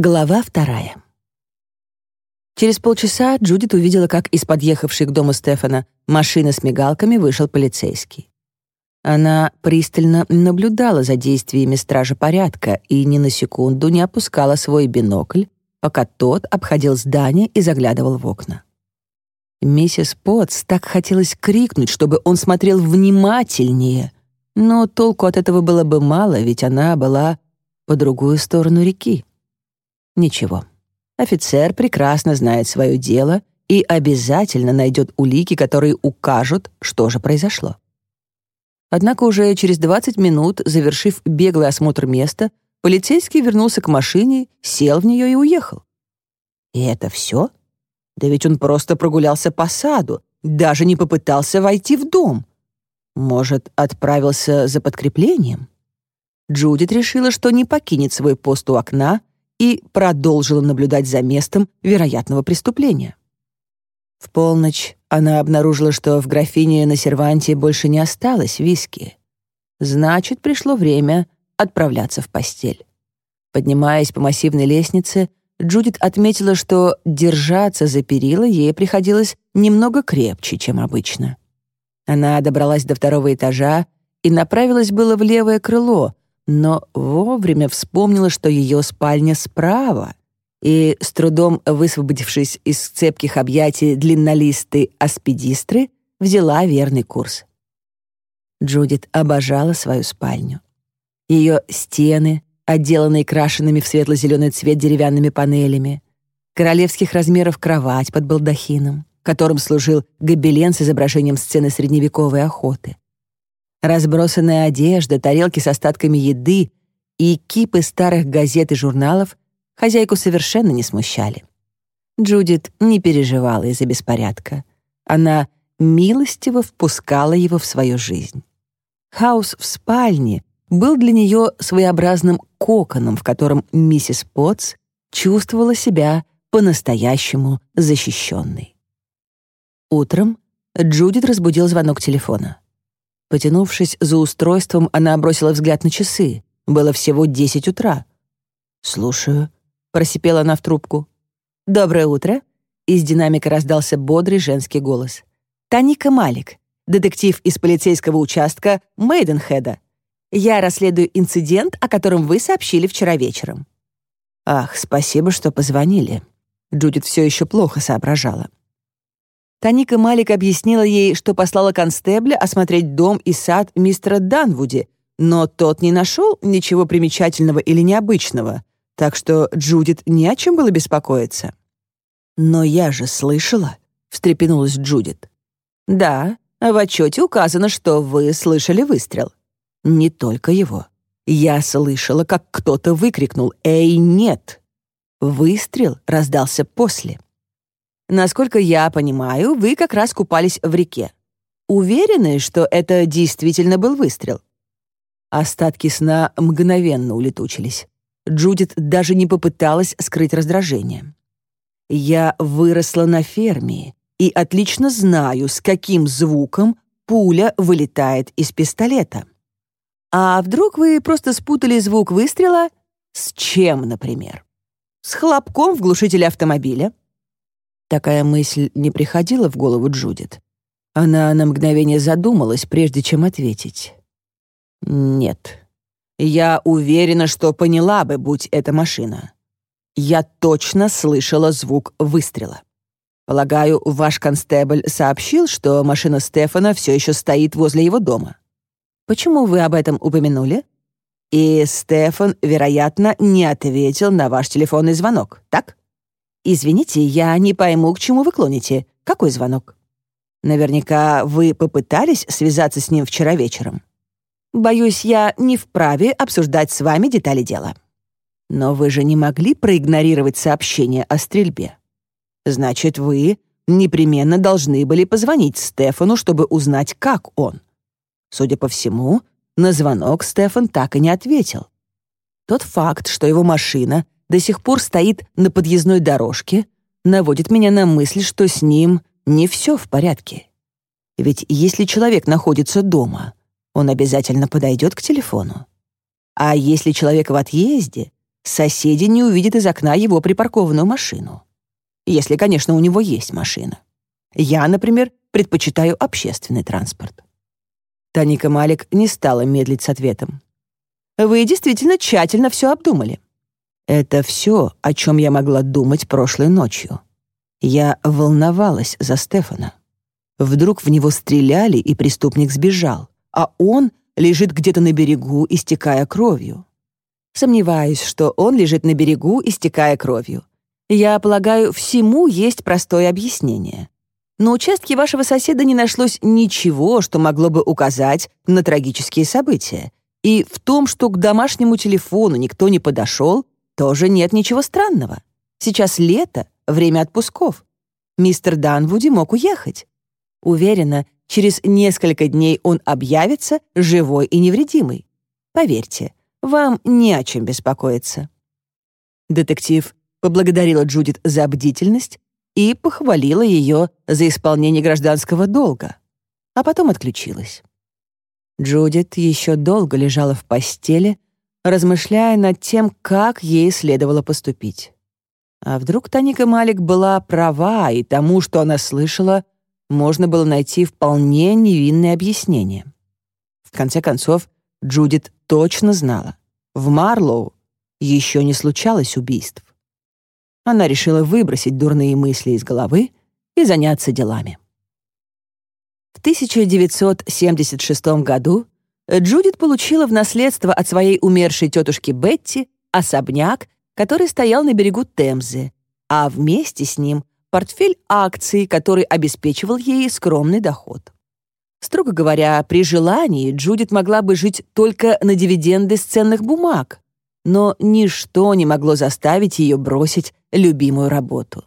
Глава вторая. Через полчаса Джудит увидела, как из подъехавшей к дому Стефана машины с мигалками вышел полицейский. Она пристально наблюдала за действиями стража порядка и ни на секунду не опускала свой бинокль, пока тот обходил здание и заглядывал в окна. Миссис Потс так хотелось крикнуть, чтобы он смотрел внимательнее, но толку от этого было бы мало, ведь она была по другую сторону реки. Ничего. Офицер прекрасно знает свое дело и обязательно найдет улики, которые укажут, что же произошло. Однако уже через 20 минут, завершив беглый осмотр места, полицейский вернулся к машине, сел в нее и уехал. И это все? Да ведь он просто прогулялся по саду, даже не попытался войти в дом. Может, отправился за подкреплением? Джудит решила, что не покинет свой пост у окна, и продолжила наблюдать за местом вероятного преступления. В полночь она обнаружила, что в графине на серванте больше не осталось виски. Значит, пришло время отправляться в постель. Поднимаясь по массивной лестнице, Джудит отметила, что держаться за перила ей приходилось немного крепче, чем обычно. Она добралась до второго этажа и направилась было в левое крыло, но вовремя вспомнила, что ее спальня справа, и, с трудом высвободившись из цепких объятий длиннолистой аспидистры, взяла верный курс. Джудит обожала свою спальню. Ее стены, отделанные крашенными в светло-зеленый цвет деревянными панелями, королевских размеров кровать под балдахином, которым служил гобелен с изображением сцены средневековой охоты, Разбросанная одежда, тарелки с остатками еды и кипы старых газет и журналов хозяйку совершенно не смущали. Джудит не переживала из-за беспорядка. Она милостиво впускала его в свою жизнь. Хаос в спальне был для нее своеобразным коконом, в котором миссис Потс чувствовала себя по-настоящему защищенной. Утром Джудит разбудил звонок телефона. Потянувшись за устройством, она бросила взгляд на часы. Было всего десять утра. «Слушаю», — просипела она в трубку. «Доброе утро», — из динамика раздался бодрый женский голос. «Таника Малик, детектив из полицейского участка Мейденхеда. Я расследую инцидент, о котором вы сообщили вчера вечером». «Ах, спасибо, что позвонили». Джудит все еще плохо соображала. Таника Малик объяснила ей, что послала констебля осмотреть дом и сад мистера Данвуди, но тот не нашел ничего примечательного или необычного, так что Джудит не о чем было беспокоиться. «Но я же слышала», — встрепенулась Джудит. «Да, в отчете указано, что вы слышали выстрел. Не только его. Я слышала, как кто-то выкрикнул «Эй, нет!». Выстрел раздался после. Насколько я понимаю, вы как раз купались в реке. Уверены, что это действительно был выстрел?» Остатки сна мгновенно улетучились. Джудит даже не попыталась скрыть раздражение. «Я выросла на ферме и отлично знаю, с каким звуком пуля вылетает из пистолета. А вдруг вы просто спутали звук выстрела с чем, например? С хлопком в глушителе автомобиля? Такая мысль не приходила в голову Джудит. Она на мгновение задумалась, прежде чем ответить. «Нет. Я уверена, что поняла бы, будь это машина. Я точно слышала звук выстрела. Полагаю, ваш констебль сообщил, что машина Стефана все еще стоит возле его дома. Почему вы об этом упомянули? И Стефан, вероятно, не ответил на ваш телефонный звонок, так?» «Извините, я не пойму, к чему вы клоните. Какой звонок?» «Наверняка вы попытались связаться с ним вчера вечером. Боюсь, я не вправе обсуждать с вами детали дела. Но вы же не могли проигнорировать сообщение о стрельбе. Значит, вы непременно должны были позвонить Стефану, чтобы узнать, как он. Судя по всему, на звонок Стефан так и не ответил. Тот факт, что его машина — до сих пор стоит на подъездной дорожке, наводит меня на мысль, что с ним не все в порядке. Ведь если человек находится дома, он обязательно подойдет к телефону. А если человек в отъезде, соседи не увидят из окна его припаркованную машину. Если, конечно, у него есть машина. Я, например, предпочитаю общественный транспорт. Таника Малик не стала медлить с ответом. «Вы действительно тщательно все обдумали». «Это все, о чем я могла думать прошлой ночью. Я волновалась за Стефана. Вдруг в него стреляли, и преступник сбежал, а он лежит где-то на берегу, истекая кровью. Сомневаюсь, что он лежит на берегу, истекая кровью. Я полагаю, всему есть простое объяснение. На участке вашего соседа не нашлось ничего, что могло бы указать на трагические события. И в том, что к домашнему телефону никто не подошел, тоже нет ничего странного. Сейчас лето, время отпусков. Мистер Данвуди мог уехать. Уверена, через несколько дней он объявится живой и невредимый. Поверьте, вам не о чем беспокоиться». Детектив поблагодарила Джудит за бдительность и похвалила ее за исполнение гражданского долга, а потом отключилась. Джудит еще долго лежала в постели, размышляя над тем, как ей следовало поступить. А вдруг Таника Малик была права, и тому, что она слышала, можно было найти вполне невинное объяснение. В конце концов, Джудит точно знала, в Марлоу еще не случалось убийств. Она решила выбросить дурные мысли из головы и заняться делами. В 1976 году Джудит получила в наследство от своей умершей тетушки Бетти особняк, который стоял на берегу Темзы, а вместе с ним портфель акций, который обеспечивал ей скромный доход. Строго говоря, при желании Джудит могла бы жить только на дивиденды с ценных бумаг, но ничто не могло заставить ее бросить любимую работу.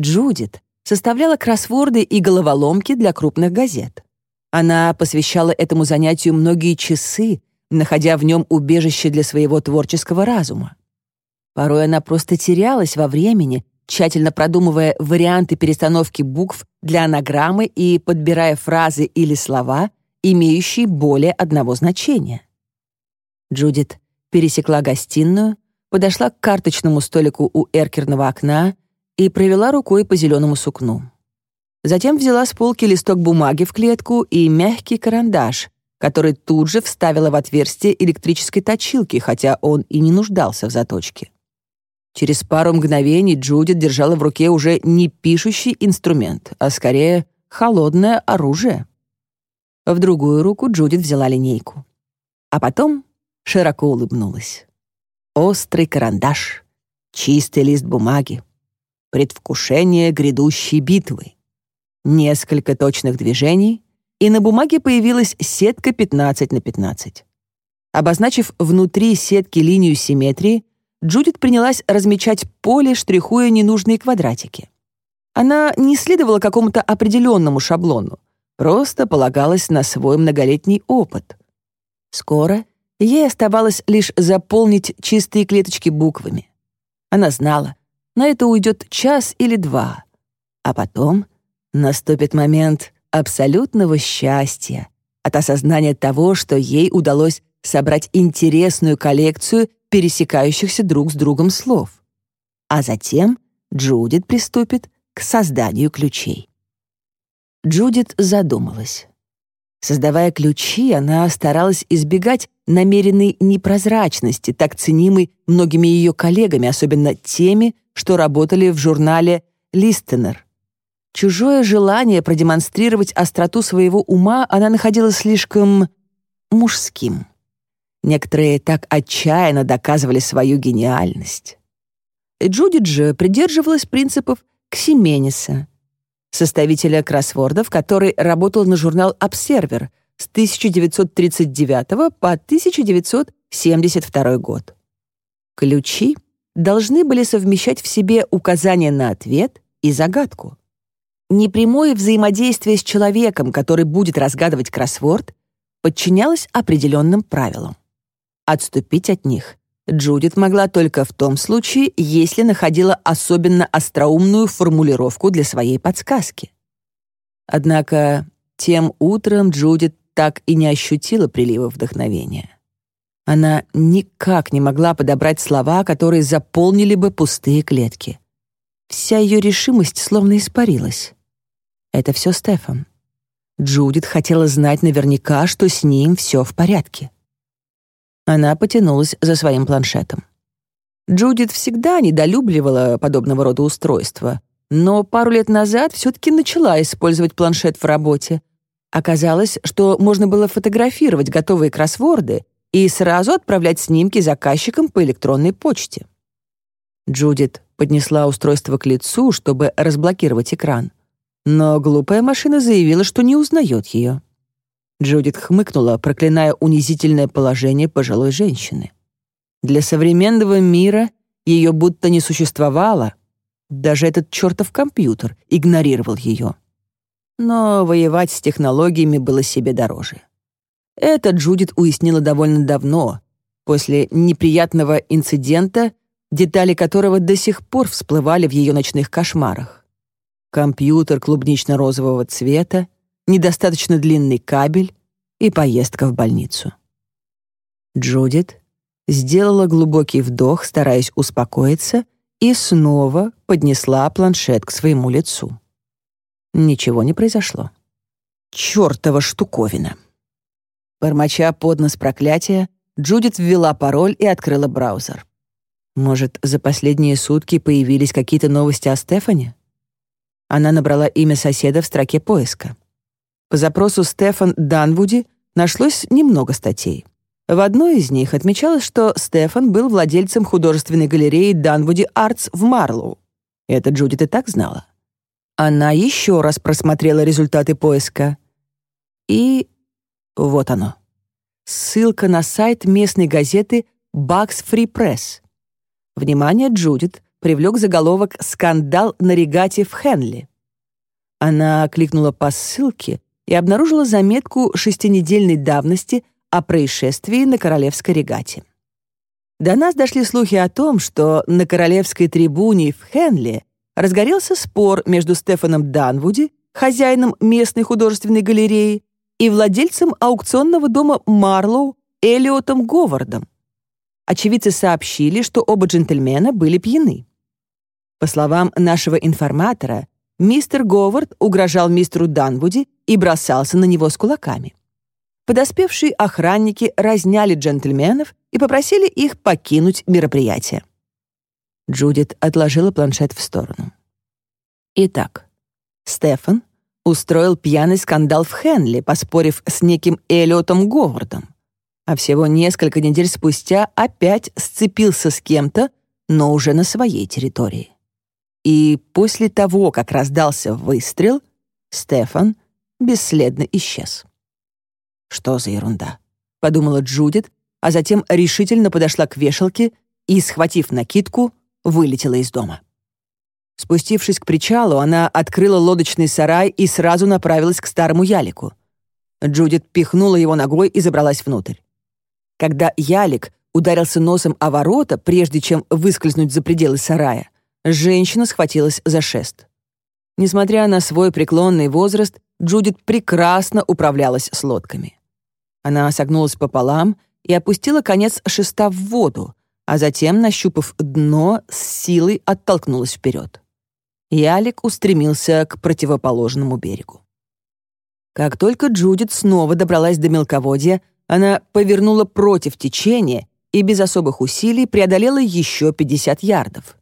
Джудит составляла кроссворды и головоломки для крупных газет. Она посвящала этому занятию многие часы, находя в нем убежище для своего творческого разума. Порой она просто терялась во времени, тщательно продумывая варианты перестановки букв для анаграммы и подбирая фразы или слова, имеющие более одного значения. Джудит пересекла гостиную, подошла к карточному столику у эркерного окна и провела рукой по зеленому сукну. Затем взяла с полки листок бумаги в клетку и мягкий карандаш, который тут же вставила в отверстие электрической точилки, хотя он и не нуждался в заточке. Через пару мгновений Джудит держала в руке уже не пишущий инструмент, а скорее холодное оружие. В другую руку Джудит взяла линейку. А потом широко улыбнулась. Острый карандаш, чистый лист бумаги, предвкушение грядущей битвы. Несколько точных движений, и на бумаге появилась сетка 15 на 15. Обозначив внутри сетки линию симметрии, Джудит принялась размечать поле, штрихуя ненужные квадратики. Она не следовала какому-то определенному шаблону, просто полагалась на свой многолетний опыт. Скоро ей оставалось лишь заполнить чистые клеточки буквами. Она знала, на это уйдет час или два, а потом наступит момент абсолютного счастья от осознания того, что ей удалось собрать интересную коллекцию пересекающихся друг с другом слов. А затем Джудит приступит к созданию ключей. Джудит задумалась. Создавая ключи, она старалась избегать намеренной непрозрачности, так ценимой многими ее коллегами, особенно теми, что работали в журнале «Листенер». Чужое желание продемонстрировать остроту своего ума она находила слишком мужским. Некоторые так отчаянно доказывали свою гениальность. Джудит же придерживалась принципов Ксимениса, составителя кроссвордов, который работал на журнал «Обсервер» с 1939 по 1972 год. Ключи должны были совмещать в себе указания на ответ и загадку. Непрямое взаимодействие с человеком, который будет разгадывать кроссворд, подчинялось определенным правилам. Отступить от них Джудит могла только в том случае, если находила особенно остроумную формулировку для своей подсказки. Однако тем утром Джудит так и не ощутила прилива вдохновения. Она никак не могла подобрать слова, которые заполнили бы пустые клетки. Вся ее решимость словно испарилась. Это все Стефан. Джудит хотела знать наверняка, что с ним все в порядке. Она потянулась за своим планшетом. Джудит всегда недолюбливала подобного рода устройства, но пару лет назад все-таки начала использовать планшет в работе. Оказалось, что можно было фотографировать готовые кроссворды и сразу отправлять снимки заказчикам по электронной почте. Джудит поднесла устройство к лицу, чтобы разблокировать экран. Но глупая машина заявила, что не узнает ее. Джудит хмыкнула, проклиная унизительное положение пожилой женщины. Для современного мира ее будто не существовало. Даже этот чертов компьютер игнорировал ее. Но воевать с технологиями было себе дороже. Это Джудит уяснила довольно давно, после неприятного инцидента, детали которого до сих пор всплывали в ее ночных кошмарах. Компьютер клубнично-розового цвета, недостаточно длинный кабель и поездка в больницу. Джудит сделала глубокий вдох, стараясь успокоиться, и снова поднесла планшет к своему лицу. Ничего не произошло. Чёртова штуковина. Бормоча под нос проклятия, Джудит ввела пароль и открыла браузер. Может, за последние сутки появились какие-то новости о Стефане? Она набрала имя соседа в строке поиска. По запросу Стефан Данвуди нашлось немного статей. В одной из них отмечалось, что Стефан был владельцем художественной галереи Данвуди Артс в Марлоу. Это Джудит и так знала. Она еще раз просмотрела результаты поиска. И вот оно. Ссылка на сайт местной газеты «Бакс Фри Пресс». Внимание Джудит привлек заголовок «Скандал на регате в Хенли». Она кликнула по ссылке и обнаружила заметку шестинедельной давности о происшествии на Королевской регате. До нас дошли слухи о том, что на Королевской трибуне в Хенли разгорелся спор между Стефаном Данвуди, хозяином местной художественной галереи, и владельцем аукционного дома Марлоу Элиотом Говардом. Очевидцы сообщили, что оба джентльмена были пьяны. По словам нашего информатора, мистер Говард угрожал мистеру Данвуди и бросался на него с кулаками. Подоспевшие охранники разняли джентльменов и попросили их покинуть мероприятие. Джудит отложила планшет в сторону. Итак, Стефан устроил пьяный скандал в Хенли, поспорив с неким Эллиотом Говардом. А всего несколько недель спустя опять сцепился с кем-то, но уже на своей территории. И после того, как раздался выстрел, Стефан бесследно исчез. «Что за ерунда?» — подумала Джудит, а затем решительно подошла к вешалке и, схватив накидку, вылетела из дома. Спустившись к причалу, она открыла лодочный сарай и сразу направилась к старому ялику. Джудит пихнула его ногой и забралась внутрь. Когда ялик ударился носом о ворота, прежде чем выскользнуть за пределы сарая, женщина схватилась за шест. Несмотря на свой преклонный возраст, Джудит прекрасно управлялась с лодками. Она согнулась пополам и опустила конец шеста в воду, а затем, нащупав дно, с силой оттолкнулась вперед. Ялик устремился к противоположному берегу. Как только Джудит снова добралась до мелководья, она повернула против течения и без особых усилий преодолела еще 50 ярдов.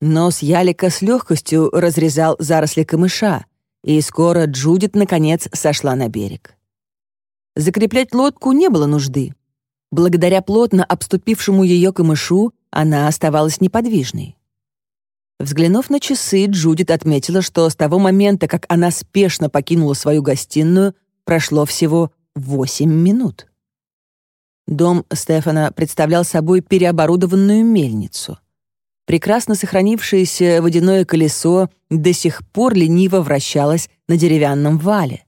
Нос Ялика с легкостью разрезал заросли камыша, и скоро Джудит, наконец, сошла на берег. Закреплять лодку не было нужды. Благодаря плотно обступившему ее камышу она оставалась неподвижной. Взглянув на часы, Джудит отметила, что с того момента, как она спешно покинула свою гостиную, прошло всего восемь минут. Дом Стефана представлял собой переоборудованную мельницу. Прекрасно сохранившееся водяное колесо до сих пор лениво вращалось на деревянном вале.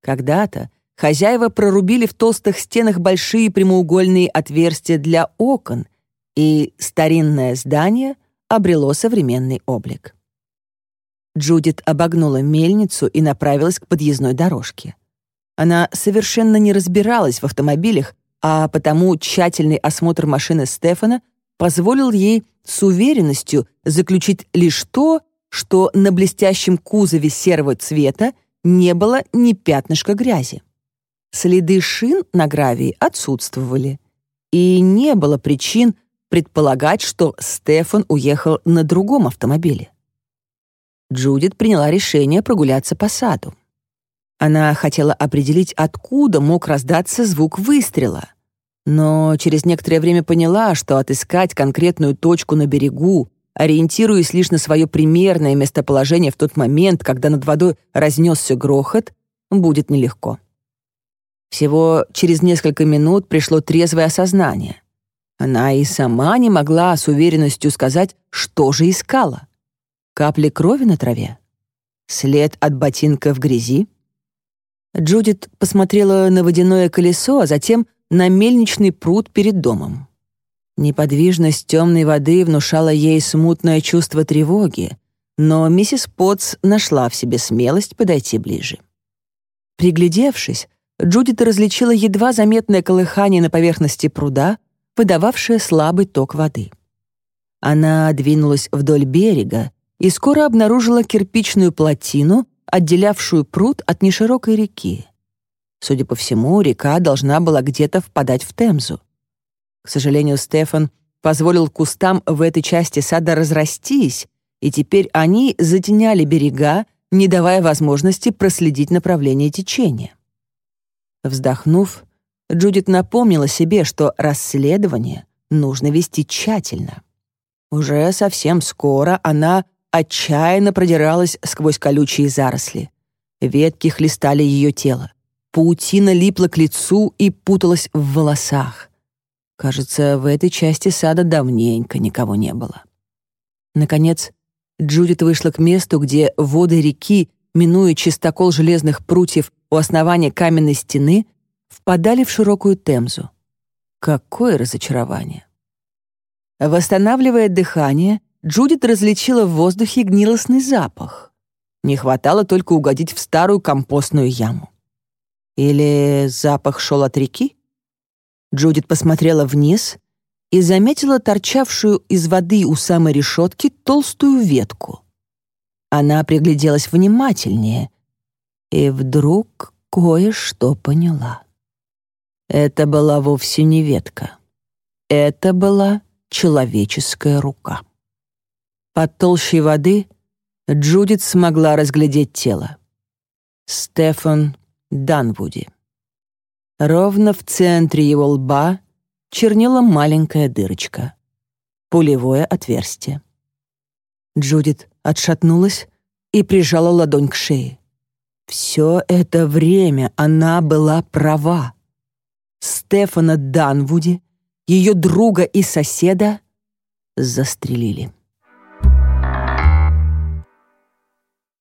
Когда-то хозяева прорубили в толстых стенах большие прямоугольные отверстия для окон, и старинное здание — обрело современный облик. Джудит обогнула мельницу и направилась к подъездной дорожке. Она совершенно не разбиралась в автомобилях, а потому тщательный осмотр машины Стефана позволил ей с уверенностью заключить лишь то, что на блестящем кузове серого цвета не было ни пятнышка грязи. Следы шин на гравии отсутствовали, и не было причин предполагать, что Стефан уехал на другом автомобиле. Джудит приняла решение прогуляться по саду. Она хотела определить, откуда мог раздаться звук выстрела, но через некоторое время поняла, что отыскать конкретную точку на берегу, ориентируясь лишь на свое примерное местоположение в тот момент, когда над водой разнесся грохот, будет нелегко. Всего через несколько минут пришло трезвое осознание. Она и сама не могла с уверенностью сказать, что же искала. Капли крови на траве? След от ботинка в грязи? Джудит посмотрела на водяное колесо, а затем на мельничный пруд перед домом. Неподвижность темной воды внушала ей смутное чувство тревоги, но миссис Потс нашла в себе смелость подойти ближе. Приглядевшись, Джудит различила едва заметное колыхание на поверхности пруда, выдававшее слабый ток воды. Она двинулась вдоль берега и скоро обнаружила кирпичную плотину, отделявшую пруд от неширокой реки. Судя по всему, река должна была где-то впадать в Темзу. К сожалению, Стефан позволил кустам в этой части сада разрастись, и теперь они затеняли берега, не давая возможности проследить направление течения. Вздохнув, Джудит напомнила себе, что расследование нужно вести тщательно. Уже совсем скоро она отчаянно продиралась сквозь колючие заросли. Ветки хлестали ее тело. Паутина липла к лицу и путалась в волосах. Кажется, в этой части сада давненько никого не было. Наконец, Джудит вышла к месту, где воды реки, минуя чистокол железных прутьев у основания каменной стены, впадали в широкую темзу. Какое разочарование! Восстанавливая дыхание, Джудит различила в воздухе гнилостный запах. Не хватало только угодить в старую компостную яму. Или запах шел от реки? Джудит посмотрела вниз и заметила торчавшую из воды у самой решетки толстую ветку. Она пригляделась внимательнее и вдруг кое-что поняла. Это была вовсе не ветка. Это была человеческая рука. Под толщей воды Джудит смогла разглядеть тело. Стефан Данвуди. Ровно в центре его лба чернела маленькая дырочка. Пулевое отверстие. Джудит отшатнулась и прижала ладонь к шее. Все это время она была права. Стефана Данвуди, ее друга и соседа, застрелили.